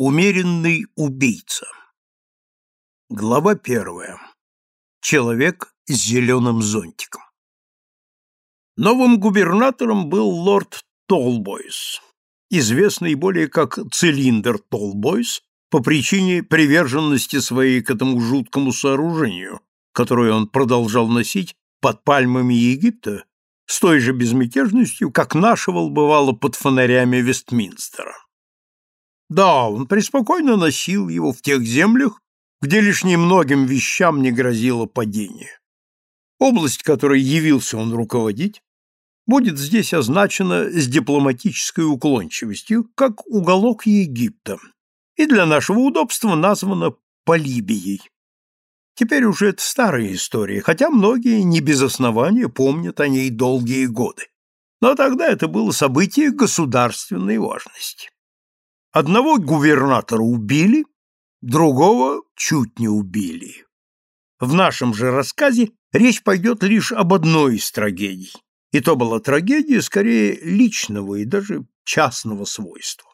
Умеренный убийца. Глава первая. Человек с зеленым зонтиком. Новым губернатором был лорд Толбойс, известный более как Цилиндр Толбойс по причине приверженности своей к этому жуткому сооружению, которое он продолжал носить под пальмами Египта с той же безмятежностью, как нашивал бывало под фонарями Вестминстера. Да, он преспокойно носил его в тех землях, где лишь немногим вещам не грозило падение. Область, которой явился он руководить, будет здесь означена с дипломатической уклончивостью, как уголок Египта, и для нашего удобства названа Полибией. Теперь уже это старая история, хотя многие не без основания помнят о ней долгие годы. Но тогда это было событие государственной важности. Одного губернатора убили, другого чуть не убили. В нашем же рассказе речь пойдет лишь об одной из трагедий, и то была трагедия скорее личного и даже частного свойства.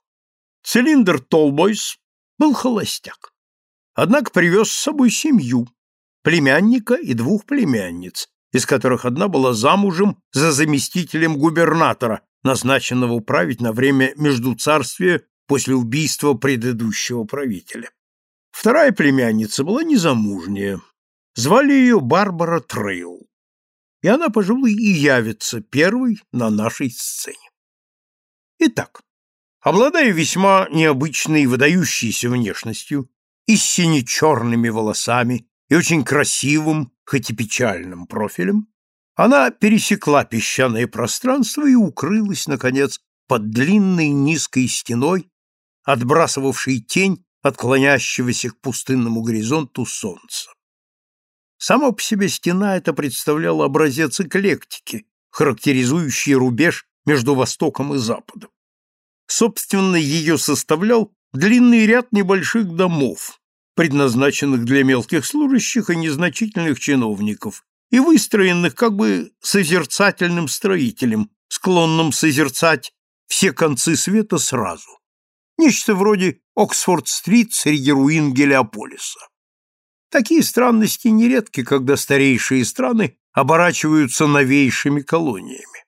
Цилиндр Толбойс был холостяк, однако привез с собой семью, племянника и двух племянниц, из которых одна была замужем за заместителем губернатора, назначенного править на время междуцарствия после убийства предыдущего правителя. Вторая племянница была незамужняя. Звали ее Барбара Трейл. И она, пожалуй, и явится первой на нашей сцене. Итак, обладая весьма необычной выдающейся внешностью и сине-черными волосами и очень красивым, хоть и печальным профилем, она пересекла песчаное пространство и укрылась, наконец, под длинной низкой стеной отбрасывавший тень отклонящегося к пустынному горизонту солнца. Сама по себе стена эта представляла образец эклектики, характеризующий рубеж между Востоком и Западом. Собственно, ее составлял длинный ряд небольших домов, предназначенных для мелких служащих и незначительных чиновников, и выстроенных как бы созерцательным строителем, склонным созерцать все концы света сразу. Нечто вроде Оксфорд-стрит среди руин Гелиополиса. Такие странности нередки, когда старейшие страны оборачиваются новейшими колониями.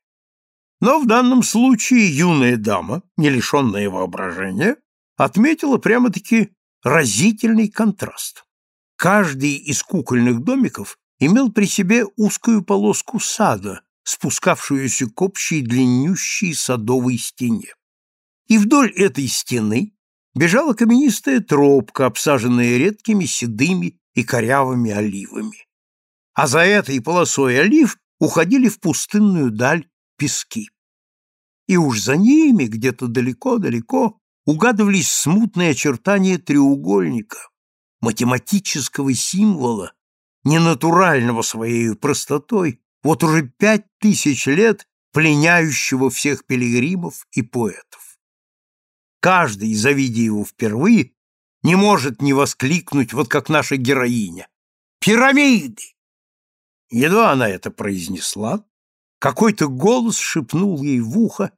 Но в данном случае юная дама, не лишенная воображения, отметила прямо-таки разительный контраст. Каждый из кукольных домиков имел при себе узкую полоску сада, спускавшуюся к общей длиннющей садовой стене и вдоль этой стены бежала каменистая тропка, обсаженная редкими седыми и корявыми оливами. А за этой полосой олив уходили в пустынную даль пески. И уж за ними, где-то далеко-далеко, угадывались смутные очертания треугольника, математического символа, ненатурального своей простотой, вот уже пять тысяч лет пленяющего всех пилигримов и поэтов каждый, завидя его впервые, не может не воскликнуть, вот как наша героиня. «Пирамиды!» Едва она это произнесла, какой-то голос шепнул ей в ухо,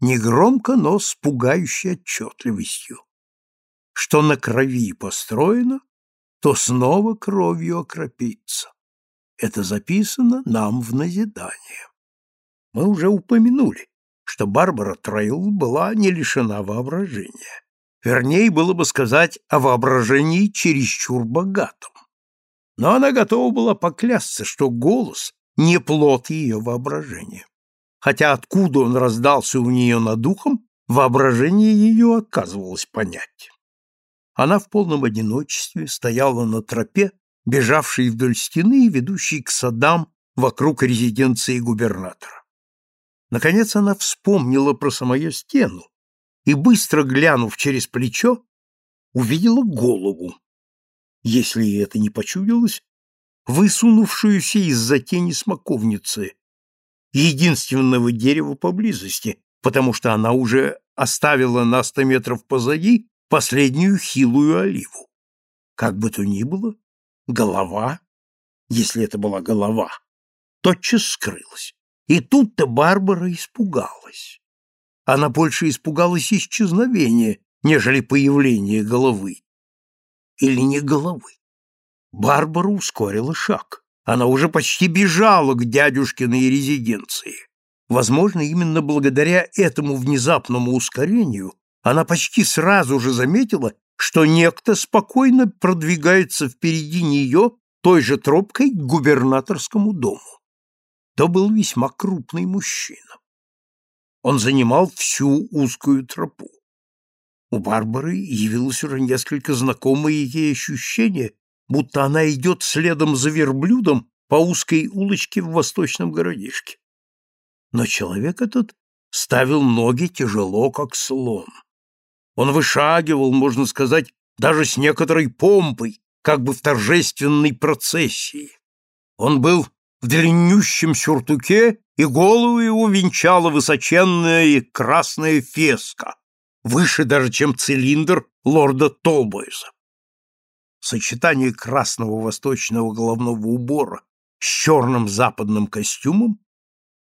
негромко, но с пугающей отчетливостью, что на крови построено, то снова кровью окропится. Это записано нам в назидание. Мы уже упомянули, что Барбара Трейл была не лишена воображения. Вернее, было бы сказать о воображении чересчур богатом. Но она готова была поклясться, что голос не плод ее воображения. Хотя откуда он раздался у нее над ухом, воображение ее отказывалось понять. Она в полном одиночестве стояла на тропе, бежавшей вдоль стены и ведущей к садам вокруг резиденции губернатора. Наконец она вспомнила про самую стену и, быстро глянув через плечо, увидела голову, если ей это не почудилось, высунувшуюся из-за тени смоковницы, единственного дерева поблизости, потому что она уже оставила на сто метров позади последнюю хилую оливу. Как бы то ни было, голова, если это была голова, тотчас скрылась. И тут-то Барбара испугалась. Она больше испугалась исчезновения, нежели появление головы. Или не головы. Барбара ускорила шаг. Она уже почти бежала к дядюшкиной резиденции. Возможно, именно благодаря этому внезапному ускорению она почти сразу же заметила, что некто спокойно продвигается впереди нее той же тропкой к губернаторскому дому. То был весьма крупный мужчина. Он занимал всю узкую тропу. У Барбары явилось уже несколько знакомое ей ощущение, будто она идет следом за верблюдом по узкой улочке в восточном городишке. Но человек этот ставил ноги тяжело, как слон. Он вышагивал, можно сказать, даже с некоторой помпой, как бы в торжественной процессии. Он был в длиннющем сюртуке, и голову его венчала высоченная и красная феска, выше даже, чем цилиндр лорда Толбойса. Сочетание красного восточного головного убора с черным западным костюмом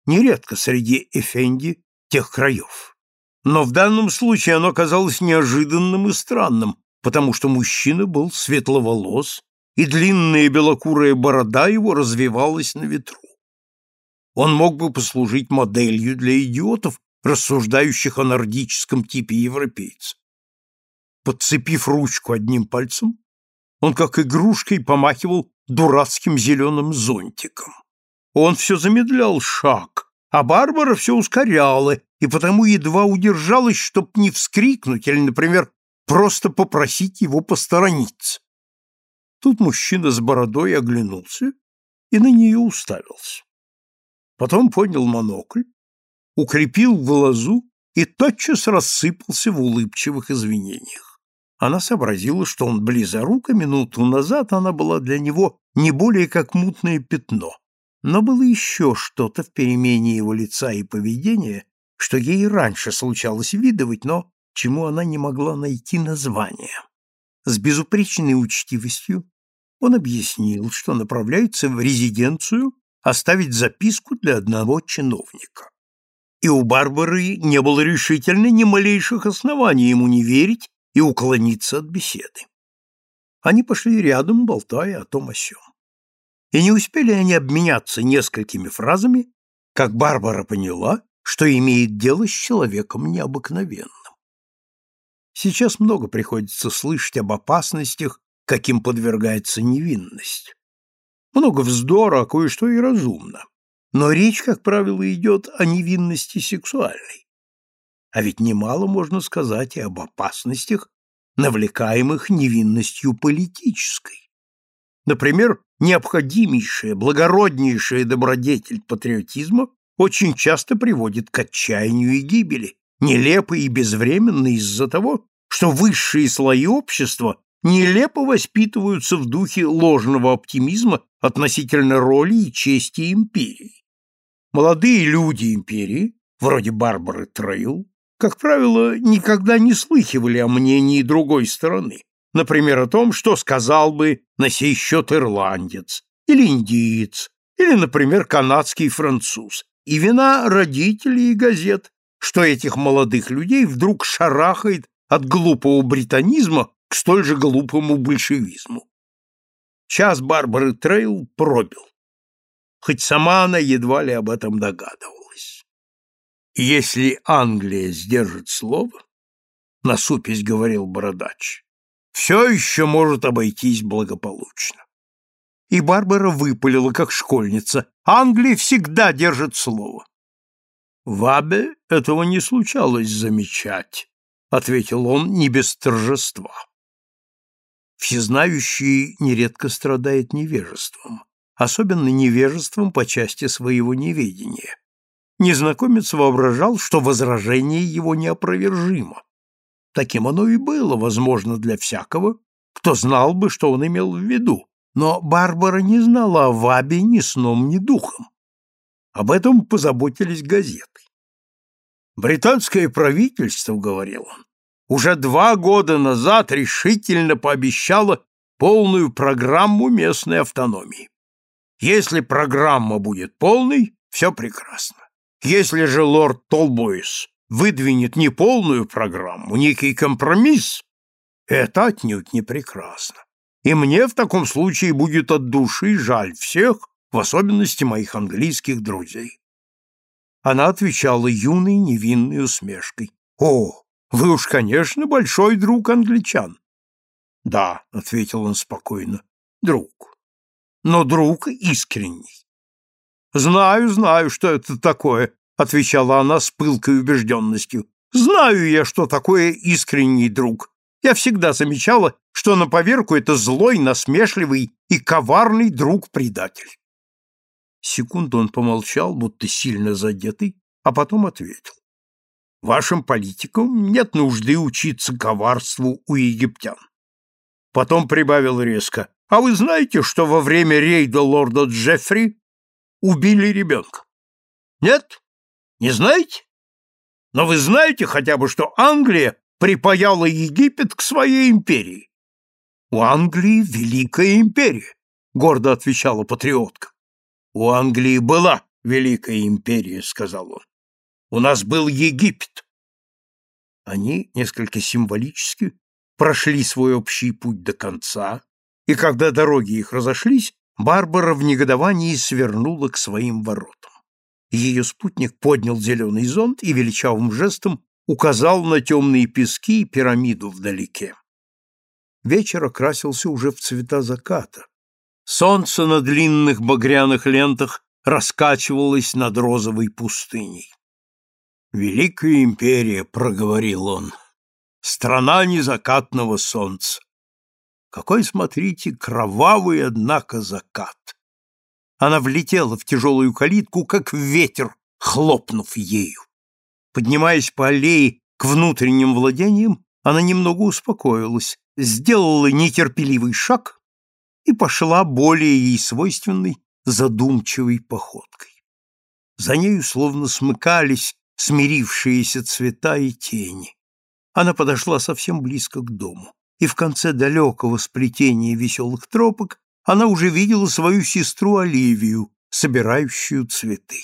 нередко среди эфенди тех краев. Но в данном случае оно казалось неожиданным и странным, потому что мужчина был светловолос, и длинная белокурая борода его развивалась на ветру. Он мог бы послужить моделью для идиотов, рассуждающих о нордическом типе европейца. Подцепив ручку одним пальцем, он как игрушкой помахивал дурацким зеленым зонтиком. Он все замедлял шаг, а Барбара все ускоряла, и потому едва удержалась, чтоб не вскрикнуть или, например, просто попросить его посторониться. Тут мужчина с бородой оглянулся и на нее уставился. Потом поднял монокль, укрепил глазу и тотчас рассыпался в улыбчивых извинениях. Она сообразила, что он близорук, а минуту назад она была для него не более как мутное пятно. Но было еще что-то в перемене его лица и поведения, что ей раньше случалось видывать, но чему она не могла найти название. С безупречной учтивостью он объяснил, что направляется в резиденцию оставить записку для одного чиновника. И у Барбары не было решительно ни малейших оснований ему не верить и уклониться от беседы. Они пошли рядом, болтая о том о сём. И не успели они обменяться несколькими фразами, как Барбара поняла, что имеет дело с человеком необыкновенным. Сейчас много приходится слышать об опасностях, каким подвергается невинность. Много вздора, а кое-что и разумно. Но речь, как правило, идет о невинности сексуальной. А ведь немало можно сказать и об опасностях, навлекаемых невинностью политической. Например, необходимейшая, благороднейшая добродетель патриотизма очень часто приводит к отчаянию и гибели, нелепо и безвременно из-за того, что высшие слои общества нелепо воспитываются в духе ложного оптимизма относительно роли и чести империи. Молодые люди империи, вроде Барбары Трейл, как правило, никогда не слыхивали о мнении другой стороны, например, о том, что сказал бы на сей счет ирландец или индиец, или, например, канадский француз, и вина родителей и газет, что этих молодых людей вдруг шарахает от глупого британизма к столь же глупому большевизму. Час Барбары Трейл пробил, хоть сама она едва ли об этом догадывалась. Если Англия сдержит слово, насупясь говорил Бородач, все еще может обойтись благополучно. И Барбара выпалила, как школьница. Англия всегда держит слово. В Абе этого не случалось замечать, ответил он не без торжества. Всезнающий нередко страдает невежеством, особенно невежеством по части своего неведения. Незнакомец воображал, что возражение его неопровержимо. Таким оно и было, возможно, для всякого, кто знал бы, что он имел в виду. Но Барбара не знала о Вабе ни сном, ни духом. Об этом позаботились газеты. Британское правительство, говорил он, уже два года назад решительно пообещало полную программу местной автономии. Если программа будет полной, все прекрасно. Если же лорд Толбойс выдвинет не полную программу, некий компромисс, это отнюдь не прекрасно. И мне в таком случае будет от души жаль всех, в особенности моих английских друзей. Она отвечала юной невинной усмешкой. «О, вы уж, конечно, большой друг англичан». «Да», — ответил он спокойно, — «друг. Но друг искренний». «Знаю, знаю, что это такое», — отвечала она с пылкой убежденностью. «Знаю я, что такое искренний друг. Я всегда замечала, что на поверку это злой, насмешливый и коварный друг-предатель». Секунду он помолчал, будто сильно задетый, а потом ответил. Вашим политикам нет нужды учиться коварству у египтян. Потом прибавил резко. А вы знаете, что во время рейда лорда Джеффри убили ребенка? Нет? Не знаете? Но вы знаете хотя бы, что Англия припаяла Египет к своей империи? У Англии великая империя, гордо отвечала патриотка. У Англии была великая империя, сказал он. У нас был Египет. Они несколько символически прошли свой общий путь до конца, и когда дороги их разошлись, Барбара в негодовании свернула к своим воротам. Ее спутник поднял зеленый зонт и величавым жестом указал на темные пески и пирамиду вдалеке. Вечер окрасился уже в цвета заката. Солнце на длинных багряных лентах раскачивалось над розовой пустыней. «Великая империя», — проговорил он, — «страна незакатного солнца. Какой, смотрите, кровавый, однако, закат!» Она влетела в тяжелую калитку, как ветер, хлопнув ею. Поднимаясь по аллее к внутренним владениям, она немного успокоилась, сделала нетерпеливый шаг и пошла более ей свойственной задумчивой походкой. За нею словно смыкались смирившиеся цвета и тени. Она подошла совсем близко к дому, и в конце далекого сплетения веселых тропок она уже видела свою сестру Оливию, собирающую цветы.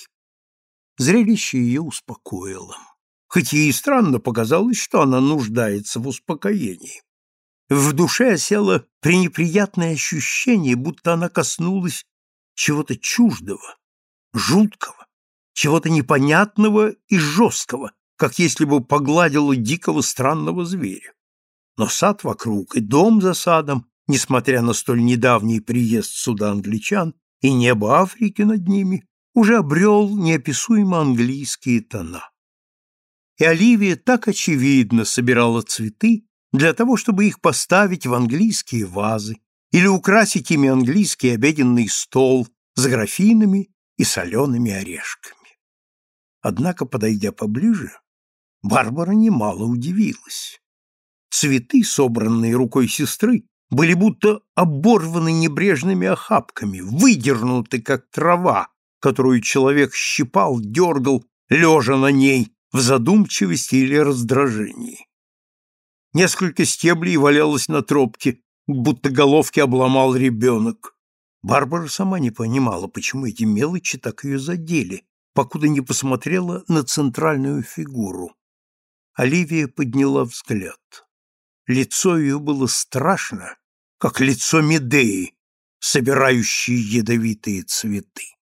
Зрелище ее успокоило, хоть ей и странно показалось, что она нуждается в успокоении. В душе осело пренеприятное ощущение, будто она коснулась чего-то чуждого, жуткого чего-то непонятного и жесткого, как если бы погладила дикого странного зверя. Но сад вокруг и дом за садом, несмотря на столь недавний приезд сюда англичан и небо Африки над ними, уже обрел неописуемо английские тона. И Оливия так очевидно собирала цветы для того, чтобы их поставить в английские вазы или украсить ими английский обеденный стол с графинами и солеными орешками. Однако, подойдя поближе, Барбара немало удивилась. Цветы, собранные рукой сестры, были будто оборваны небрежными охапками, выдернуты, как трава, которую человек щипал, дергал, лежа на ней в задумчивости или раздражении. Несколько стеблей валялось на тропке, будто головки обломал ребенок. Барбара сама не понимала, почему эти мелочи так ее задели, покуда не посмотрела на центральную фигуру. Оливия подняла взгляд. Лицо ее было страшно, как лицо Медеи, собирающей ядовитые цветы.